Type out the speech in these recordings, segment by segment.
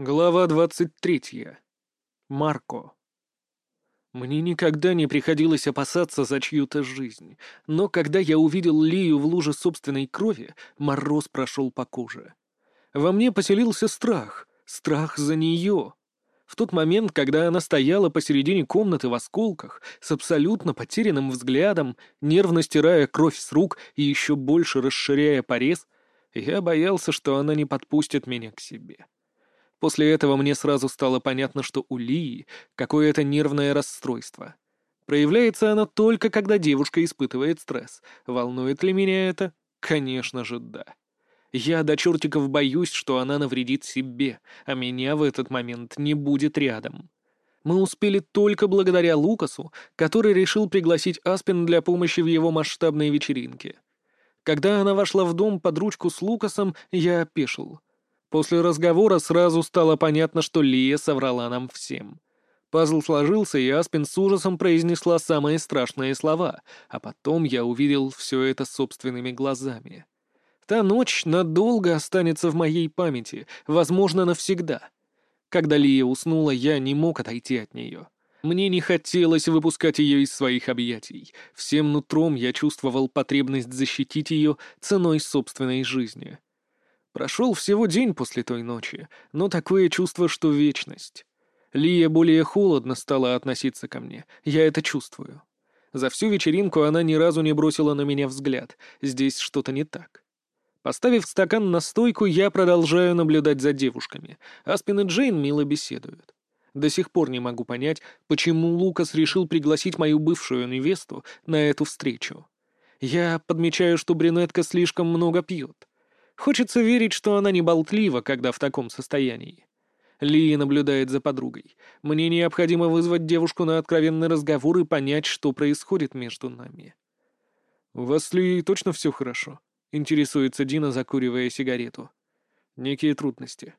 Глава двадцать третья. Марко. Мне никогда не приходилось опасаться за чью-то жизнь, но когда я увидел Лию в луже собственной крови, мороз прошел по коже. Во мне поселился страх, страх за нее. В тот момент, когда она стояла посередине комнаты в осколках, с абсолютно потерянным взглядом, нервно стирая кровь с рук и еще больше расширяя порез, я боялся, что она не подпустит меня к себе. После этого мне сразу стало понятно, что у Лии какое-то нервное расстройство. Проявляется оно только, когда девушка испытывает стресс. Волнует ли меня это? Конечно же, да. Я до чертиков боюсь, что она навредит себе, а меня в этот момент не будет рядом. Мы успели только благодаря Лукасу, который решил пригласить Аспин для помощи в его масштабной вечеринке. Когда она вошла в дом под ручку с Лукасом, я опешил — После разговора сразу стало понятно, что Лия соврала нам всем. Пазл сложился, и Аспин с ужасом произнесла самые страшные слова, а потом я увидел все это собственными глазами. Та ночь надолго останется в моей памяти, возможно, навсегда. Когда Лия уснула, я не мог отойти от нее. Мне не хотелось выпускать ее из своих объятий. Всем нутром я чувствовал потребность защитить ее ценой собственной жизни. Прошел всего день после той ночи, но такое чувство, что вечность. Лия более холодно стала относиться ко мне, я это чувствую. За всю вечеринку она ни разу не бросила на меня взгляд, здесь что-то не так. Поставив стакан на стойку, я продолжаю наблюдать за девушками. Аспин и Джейн мило беседуют. До сих пор не могу понять, почему Лукас решил пригласить мою бывшую невесту на эту встречу. Я подмечаю, что брюнетка слишком много пьет. Хочется верить, что она не болтлива, когда в таком состоянии. Ли наблюдает за подругой. Мне необходимо вызвать девушку на откровенный разговор и понять, что происходит между нами. «У вас с Ли точно все хорошо?» — интересуется Дина, закуривая сигарету. «Некие трудности.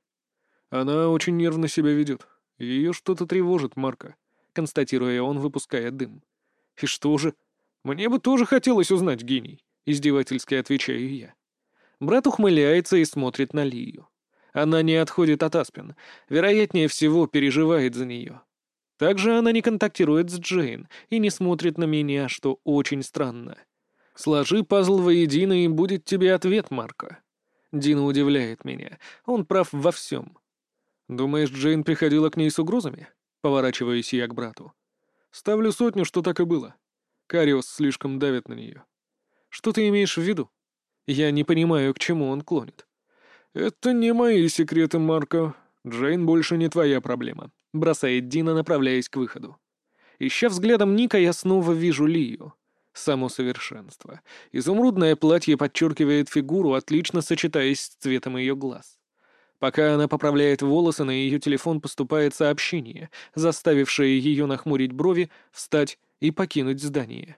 Она очень нервно себя ведет. Ее что-то тревожит, Марка», — констатируя он, выпуская дым. «И что же? Мне бы тоже хотелось узнать гений», — издевательски отвечаю я. Брат ухмыляется и смотрит на Лию. Она не отходит от Аспин. Вероятнее всего, переживает за нее. Также она не контактирует с Джейн и не смотрит на меня, что очень странно. Сложи пазл воедино, и будет тебе ответ, Марко. Дина удивляет меня. Он прав во всем. Думаешь, Джейн приходила к ней с угрозами? Поворачиваюсь я к брату. Ставлю сотню, что так и было. Кариус слишком давит на нее. Что ты имеешь в виду? Я не понимаю, к чему он клонит. «Это не мои секреты, Марко. Джейн больше не твоя проблема», — бросает Дина, направляясь к выходу. Ища взглядом Ника, я снова вижу Лию. Само совершенство. Изумрудное платье подчеркивает фигуру, отлично сочетаясь с цветом ее глаз. Пока она поправляет волосы, на ее телефон поступает сообщение, заставившее ее нахмурить брови, встать и покинуть здание.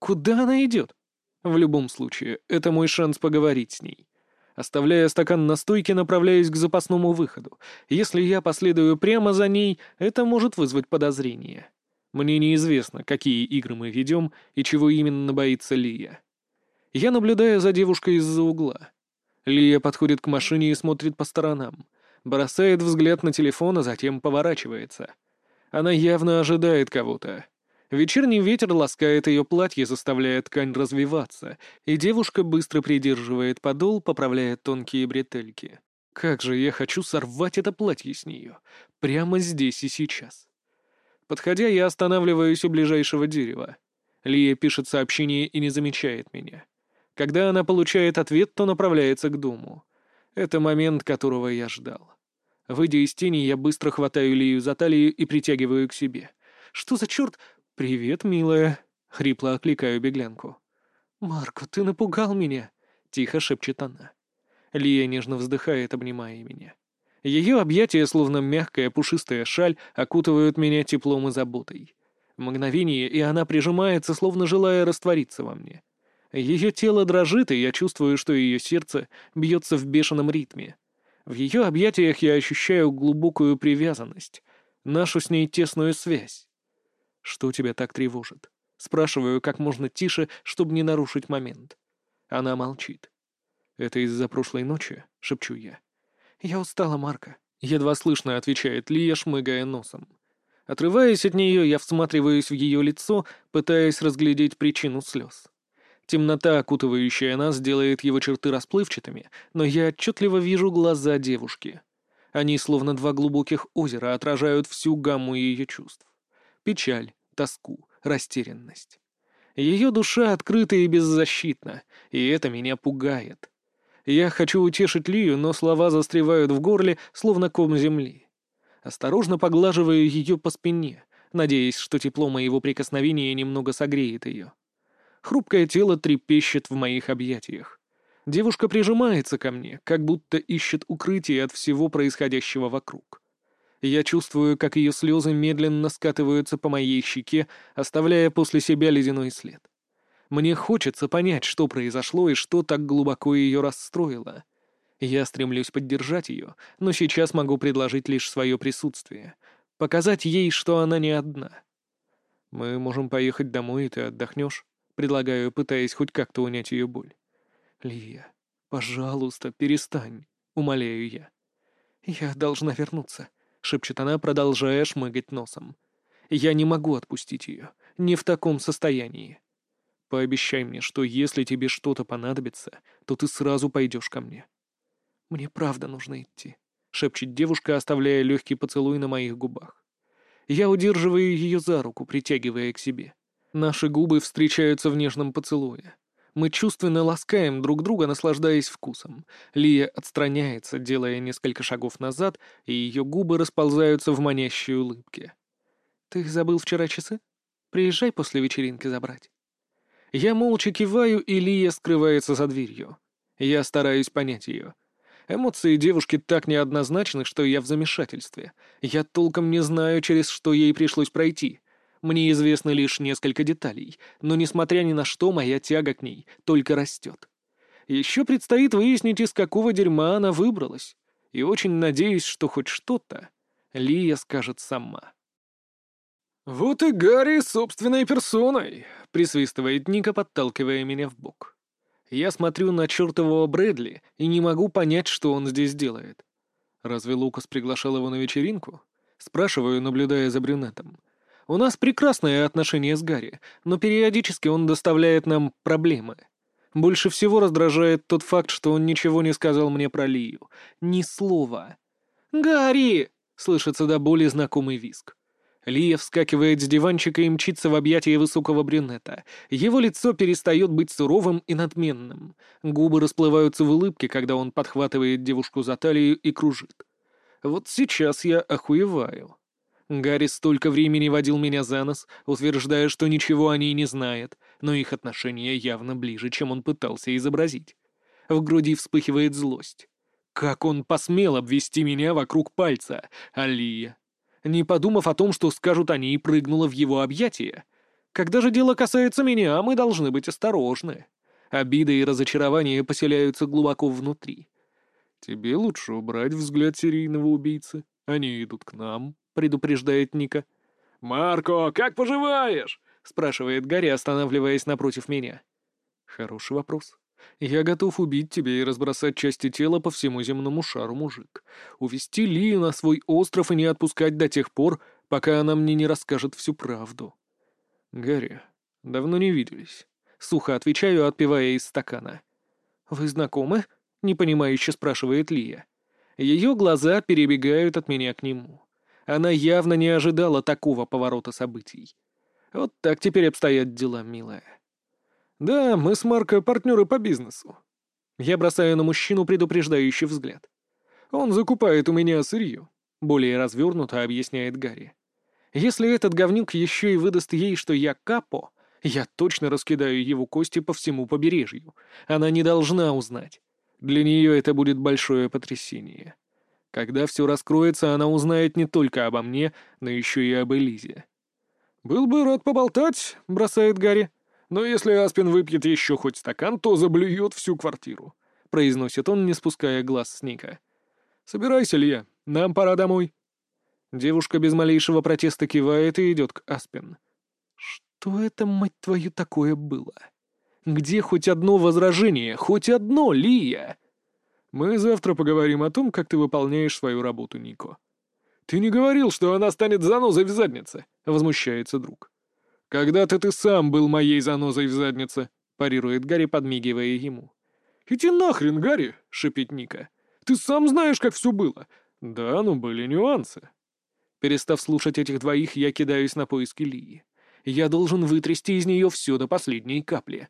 Куда она идет? В любом случае, это мой шанс поговорить с ней. Оставляя стакан на стойке, направляюсь к запасному выходу. Если я последую прямо за ней, это может вызвать подозрение. Мне неизвестно, какие игры мы ведем и чего именно боится Лия. Я наблюдаю за девушкой из-за угла. Лия подходит к машине и смотрит по сторонам. Бросает взгляд на телефон, а затем поворачивается. Она явно ожидает кого-то. Вечерний ветер ласкает ее платье, заставляя ткань развиваться, и девушка быстро придерживает подол, поправляя тонкие бретельки. Как же я хочу сорвать это платье с нее. Прямо здесь и сейчас. Подходя, я останавливаюсь у ближайшего дерева. Лия пишет сообщение и не замечает меня. Когда она получает ответ, то направляется к дому. Это момент, которого я ждал. Выйдя из тени, я быстро хватаю Лию за талию и притягиваю к себе. Что за черт? «Привет, милая», — хрипло окликаю беглянку. «Марко, ты напугал меня», — тихо шепчет она. Лия нежно вздыхает, обнимая меня. Ее объятия, словно мягкая пушистая шаль, окутывают меня теплом и заботой. Мгновение, и она прижимается, словно желая раствориться во мне. Ее тело дрожит, и я чувствую, что ее сердце бьется в бешеном ритме. В ее объятиях я ощущаю глубокую привязанность, нашу с ней тесную связь. «Что тебя так тревожит?» Спрашиваю как можно тише, чтобы не нарушить момент. Она молчит. «Это из-за прошлой ночи?» — шепчу я. «Я устала, Марка. Едва слышно отвечает Лия, шмыгая носом. Отрываясь от нее, я всматриваюсь в ее лицо, пытаясь разглядеть причину слез. Темнота, окутывающая нас, делает его черты расплывчатыми, но я отчетливо вижу глаза девушки. Они, словно два глубоких озера, отражают всю гамму ее чувств. Печаль, тоску, растерянность. Ее душа открыта и беззащитна, и это меня пугает. Я хочу утешить Лию, но слова застревают в горле, словно ком земли. Осторожно поглаживаю ее по спине, надеясь, что тепло моего прикосновения немного согреет ее. Хрупкое тело трепещет в моих объятиях. Девушка прижимается ко мне, как будто ищет укрытие от всего происходящего вокруг. Я чувствую, как ее слезы медленно скатываются по моей щеке, оставляя после себя ледяной след. Мне хочется понять, что произошло и что так глубоко ее расстроило. Я стремлюсь поддержать ее, но сейчас могу предложить лишь свое присутствие. Показать ей, что она не одна. Мы можем поехать домой, и ты отдохнешь. Предлагаю, пытаясь хоть как-то унять ее боль. Лия, пожалуйста, перестань, умоляю я. Я должна вернуться, шепчет она, продолжая шмыгать носом. Я не могу отпустить ее, не в таком состоянии. Пообещай мне, что если тебе что-то понадобится, то ты сразу пойдешь ко мне. «Мне правда нужно идти», — шепчет девушка, оставляя легкий поцелуй на моих губах. Я удерживаю ее за руку, притягивая к себе. Наши губы встречаются в нежном поцелуе. Мы чувственно ласкаем друг друга, наслаждаясь вкусом. Лия отстраняется, делая несколько шагов назад, и ее губы расползаются в манящей улыбке. «Ты забыл вчера часы? Приезжай после вечеринки забрать». Я молча киваю, и Лия скрывается за дверью. Я стараюсь понять ее. Эмоции девушки так неоднозначны, что я в замешательстве. Я толком не знаю, через что ей пришлось пройти. Мне известны лишь несколько деталей, но, несмотря ни на что, моя тяга к ней только растет. Еще предстоит выяснить, из какого дерьма она выбралась. И очень надеюсь, что хоть что-то Лия скажет сама. «Вот и Гарри собственной персоной!» — присвистывает Ника, подталкивая меня в бок. Я смотрю на чертового Брэдли и не могу понять, что он здесь делает. Разве Лукас приглашал его на вечеринку? Спрашиваю, наблюдая за брюнетом. У нас прекрасное отношение с Гарри, но периодически он доставляет нам проблемы. Больше всего раздражает тот факт, что он ничего не сказал мне про Лию. Ни слова. «Гарри!» — слышится до боли знакомый виск. Лия вскакивает с диванчика и мчится в объятия высокого брюнета. Его лицо перестает быть суровым и надменным. Губы расплываются в улыбке, когда он подхватывает девушку за талию и кружит. Вот сейчас я охуеваю. Гарри столько времени водил меня за нос, утверждая, что ничего о ней не знает, но их отношения явно ближе, чем он пытался изобразить. В груди вспыхивает злость. Как он посмел обвести меня вокруг пальца, Алия? не подумав о том, что скажут они, прыгнула в его объятия. Когда же дело касается меня, мы должны быть осторожны. Обида и разочарование поселяются глубоко внутри. «Тебе лучше убрать взгляд серийного убийцы. Они идут к нам», — предупреждает Ника. «Марко, как поживаешь?» — спрашивает Гарри, останавливаясь напротив меня. «Хороший вопрос. Я готов убить тебя и разбросать части тела по всему земному шару, мужик. Увести Лию на свой остров и не отпускать до тех пор, пока она мне не расскажет всю правду. Гарри, давно не виделись. Сухо отвечаю, отпивая из стакана. «Вы знакомы?» — непонимающе спрашивает Лия. Ее глаза перебегают от меня к нему. Она явно не ожидала такого поворота событий. Вот так теперь обстоят дела, милая. «Да, мы с Марко партнеры по бизнесу». Я бросаю на мужчину предупреждающий взгляд. «Он закупает у меня сырье», — более развернуто объясняет Гарри. «Если этот говнюк еще и выдаст ей, что я капо, я точно раскидаю его кости по всему побережью. Она не должна узнать. Для нее это будет большое потрясение. Когда все раскроется, она узнает не только обо мне, но еще и об Элизе». «Был бы рад поболтать», — бросает Гарри. Но если Аспин выпьет еще хоть стакан, то заблюет всю квартиру», — произносит он, не спуская глаз с Ника. «Собирайся, Лия, нам пора домой». Девушка без малейшего протеста кивает и идет к Аспин. «Что это, мать твою, такое было? Где хоть одно возражение? Хоть одно, Лия?» Мы завтра поговорим о том, как ты выполняешь свою работу, Нико. Ты не говорил, что она станет занозой в заднице, возмущается друг. Когда-то ты сам был моей занозой в заднице, парирует Гарри, подмигивая ему. «Иди нахрен, Гарри!» — шипит Ника. «Ты сам знаешь, как все было!» «Да, но были нюансы». Перестав слушать этих двоих, я кидаюсь на поиски Лии. Я должен вытрясти из нее все до последней капли.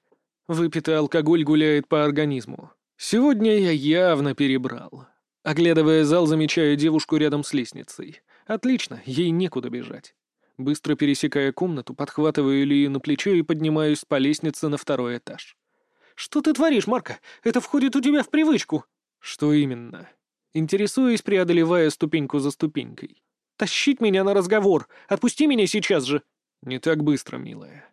Выпитый алкоголь гуляет по организму. Сегодня я явно перебрал. Оглядывая зал, замечаю девушку рядом с лестницей. Отлично, ей некуда бежать. Быстро пересекая комнату, подхватываю Илью на плечо и поднимаюсь по лестнице на второй этаж. «Что ты творишь, Марка? Это входит у тебя в привычку!» «Что именно?» Интересуюсь, преодолевая ступеньку за ступенькой. «Тащить меня на разговор! Отпусти меня сейчас же!» «Не так быстро, милая».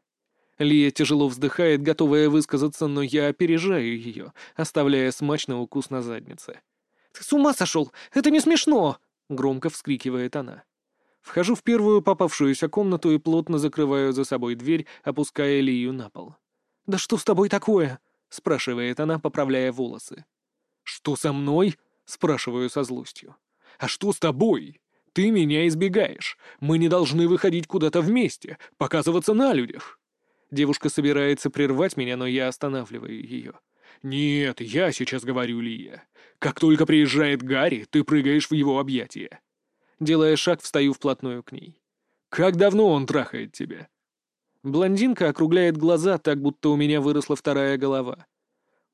Лия тяжело вздыхает, готовая высказаться, но я опережаю ее, оставляя смачный укус на заднице. «Ты с ума сошел! Это не смешно!» — громко вскрикивает она. Вхожу в первую попавшуюся комнату и плотно закрываю за собой дверь, опуская Лию на пол. «Да что с тобой такое?» — спрашивает она, поправляя волосы. «Что со мной?» — спрашиваю со злостью. «А что с тобой? Ты меня избегаешь. Мы не должны выходить куда-то вместе, показываться на людях». Девушка собирается прервать меня, но я останавливаю ее. «Нет, я сейчас говорю, Лия. Как только приезжает Гарри, ты прыгаешь в его объятия». Делая шаг, встаю вплотную к ней. «Как давно он трахает тебя?» Блондинка округляет глаза, так будто у меня выросла вторая голова.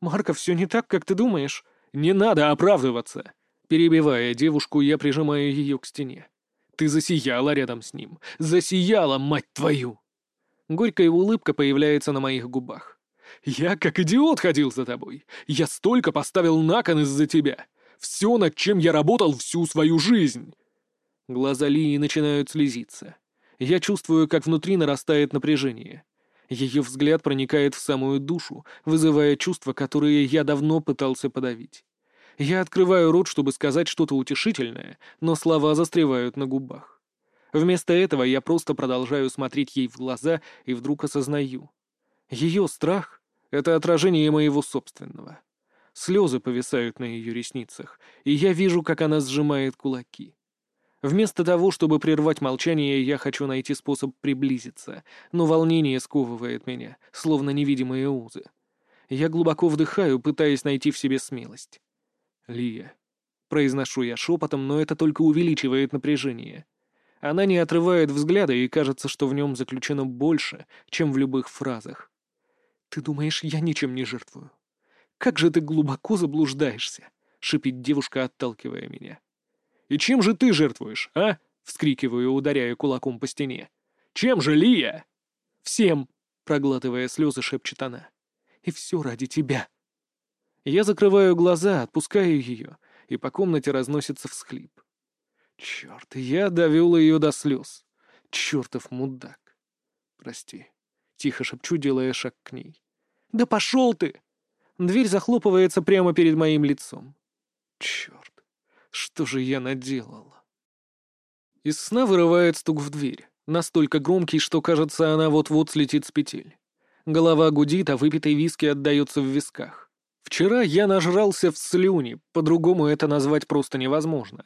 «Марка, все не так, как ты думаешь. Не надо оправдываться!» Перебивая девушку, я прижимаю ее к стене. «Ты засияла рядом с ним! Засияла, мать твою!» Горькая улыбка появляется на моих губах. «Я как идиот ходил за тобой! Я столько поставил на кон из-за тебя! Все, над чем я работал всю свою жизнь!» Глаза Лии начинают слезиться. Я чувствую, как внутри нарастает напряжение. Ее взгляд проникает в самую душу, вызывая чувства, которые я давно пытался подавить. Я открываю рот, чтобы сказать что-то утешительное, но слова застревают на губах. Вместо этого я просто продолжаю смотреть ей в глаза и вдруг осознаю. Ее страх — это отражение моего собственного. Слезы повисают на ее ресницах, и я вижу, как она сжимает кулаки. Вместо того, чтобы прервать молчание, я хочу найти способ приблизиться, но волнение сковывает меня, словно невидимые узы. Я глубоко вдыхаю, пытаясь найти в себе смелость. «Лия». Произношу я шепотом, но это только увеличивает напряжение. Она не отрывает взгляда, и кажется, что в нем заключено больше, чем в любых фразах. «Ты думаешь, я ничем не жертвую? Как же ты глубоко заблуждаешься!» — шипит девушка, отталкивая меня. И чем же ты жертвуешь, а?» — вскрикиваю, ударяя кулаком по стене. «Чем же, Лия?» «Всем!» — проглатывая слезы, шепчет она. «И все ради тебя!» Я закрываю глаза, отпускаю ее, и по комнате разносится всхлип. Черт, я довел ее до слез. Чертов мудак. Прости. Тихо шепчу, делая шаг к ней. «Да пошел ты!» Дверь захлопывается прямо перед моим лицом. Черт. Что же я наделал? Из сна вырывает стук в дверь, настолько громкий, что, кажется, она вот-вот слетит с петель. Голова гудит, а выпитой виски отдается в висках. Вчера я нажрался в слюни, по-другому это назвать просто невозможно.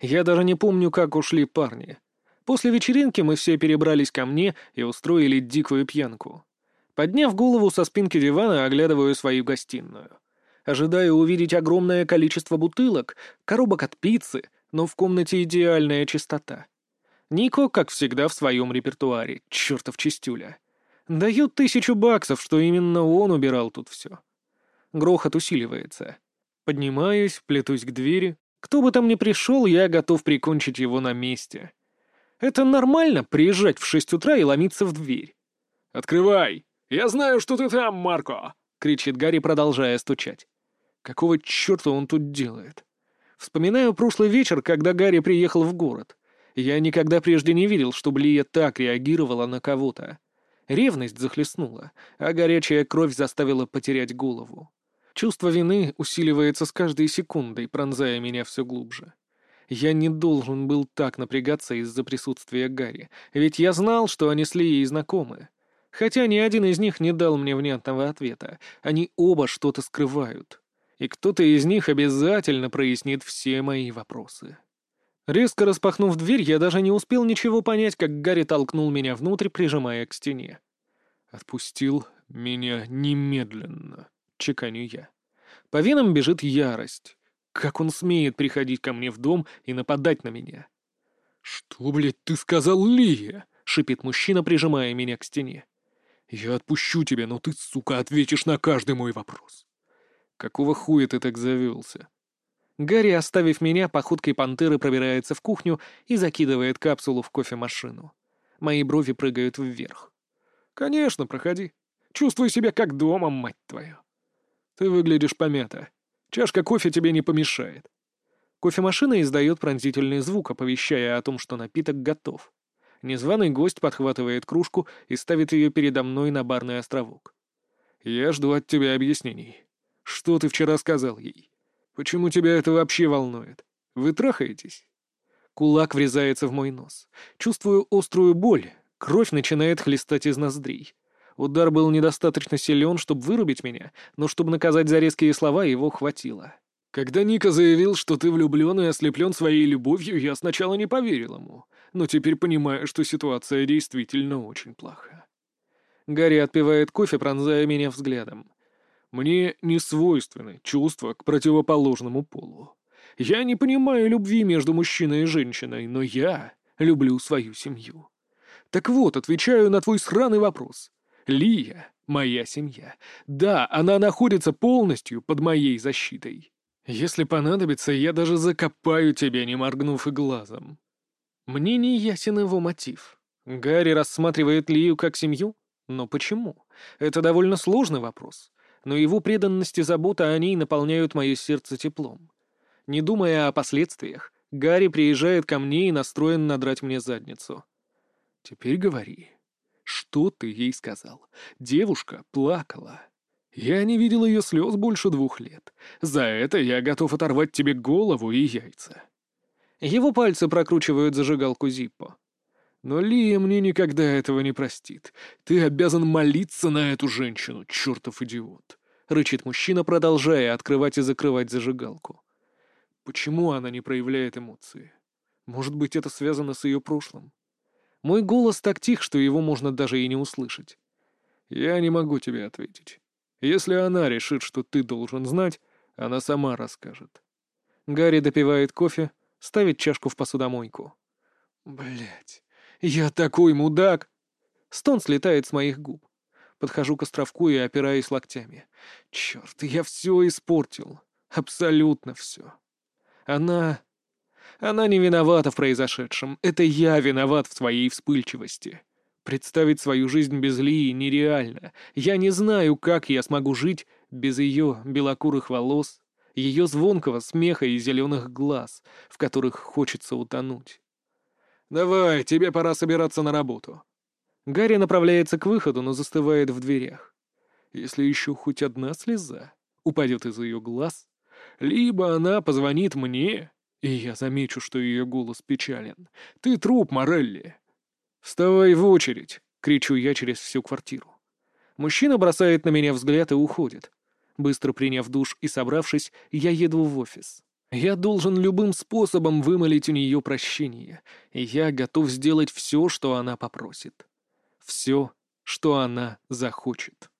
Я даже не помню, как ушли парни. После вечеринки мы все перебрались ко мне и устроили дикую пьянку. Подняв голову со спинки дивана, оглядываю свою гостиную ожидая увидеть огромное количество бутылок, коробок от пиццы, но в комнате идеальная чистота. Нико, как всегда, в своем репертуаре, чертов чистюля. Дают тысячу баксов, что именно он убирал тут все. Грохот усиливается. Поднимаюсь, плетусь к двери. Кто бы там ни пришел, я готов прикончить его на месте. Это нормально — приезжать в шесть утра и ломиться в дверь. «Открывай! Я знаю, что ты там, Марко!» — кричит Гарри, продолжая стучать. Какого черта он тут делает? Вспоминаю прошлый вечер, когда Гарри приехал в город. Я никогда прежде не видел, чтобы Лия так реагировала на кого-то. Ревность захлестнула, а горячая кровь заставила потерять голову. Чувство вины усиливается с каждой секундой, пронзая меня все глубже. Я не должен был так напрягаться из-за присутствия Гарри, ведь я знал, что они с Лией знакомы. Хотя ни один из них не дал мне внятного ответа, они оба что-то скрывают. И кто-то из них обязательно прояснит все мои вопросы. Резко распахнув дверь, я даже не успел ничего понять, как Гарри толкнул меня внутрь, прижимая к стене. «Отпустил меня немедленно», — чеканю я. По венам бежит ярость. Как он смеет приходить ко мне в дом и нападать на меня? «Что, блядь, ты сказал, Лия?» — шипит мужчина, прижимая меня к стене. «Я отпущу тебя, но ты, сука, ответишь на каждый мой вопрос». «Какого хуя ты так завелся?» Гарри, оставив меня, походкой пантеры пробирается в кухню и закидывает капсулу в кофемашину. Мои брови прыгают вверх. «Конечно, проходи. Чувствуй себя как дома, мать твою». «Ты выглядишь помято. Чашка кофе тебе не помешает». Кофемашина издает пронзительный звук, оповещая о том, что напиток готов. Незваный гость подхватывает кружку и ставит ее передо мной на барный островок. «Я жду от тебя объяснений. Что ты вчера сказал ей? Почему тебя это вообще волнует? Вы трахаетесь?» Кулак врезается в мой нос. Чувствую острую боль. Кровь начинает хлестать из ноздрей. Удар был недостаточно силен, чтобы вырубить меня, но чтобы наказать за резкие слова, его хватило. Когда Ника заявил, что ты влюблен и ослеплен своей любовью, я сначала не поверил ему, но теперь понимаю, что ситуация действительно очень плохая. Гарри отпивает кофе, пронзая меня взглядом. Мне не свойственны чувства к противоположному полу. Я не понимаю любви между мужчиной и женщиной, но я люблю свою семью. Так вот, отвечаю на твой сраный вопрос. Лия — моя семья. Да, она находится полностью под моей защитой. Если понадобится, я даже закопаю тебя, не моргнув и глазом. Мне не ясен его мотив. Гарри рассматривает Лию как семью? Но почему? Это довольно сложный вопрос. Но его преданность и забота о ней наполняют мое сердце теплом. Не думая о последствиях, Гарри приезжает ко мне и настроен надрать мне задницу. «Теперь говори, что ты ей сказал?» Девушка плакала. Я не видел ее слез больше двух лет. За это я готов оторвать тебе голову и яйца. Его пальцы прокручивают зажигалку Зиппо. Но Лия мне никогда этого не простит. Ты обязан молиться на эту женщину, чертов идиот. Рычит мужчина, продолжая открывать и закрывать зажигалку. Почему она не проявляет эмоции? Может быть, это связано с ее прошлым? Мой голос так тих, что его можно даже и не услышать. Я не могу тебе ответить. Если она решит, что ты должен знать, она сама расскажет. Гарри допивает кофе, ставит чашку в посудомойку. Блять, я такой мудак! Стон слетает с моих губ. Подхожу к островку и опираюсь локтями. Черт, я все испортил. Абсолютно все. Она... Она не виновата в произошедшем. Это я виноват в своей вспыльчивости. Представить свою жизнь без Лии нереально. Я не знаю, как я смогу жить без ее белокурых волос, ее звонкого смеха и зеленых глаз, в которых хочется утонуть. «Давай, тебе пора собираться на работу». Гарри направляется к выходу, но застывает в дверях. Если еще хоть одна слеза упадет из ее глаз, либо она позвонит мне, и я замечу, что ее голос печален. «Ты труп, Морелли!» «Вставай в очередь!» — кричу я через всю квартиру. Мужчина бросает на меня взгляд и уходит. Быстро приняв душ и собравшись, я еду в офис. Я должен любым способом вымолить у нее прощение, и я готов сделать все, что она попросит. Все, что она захочет.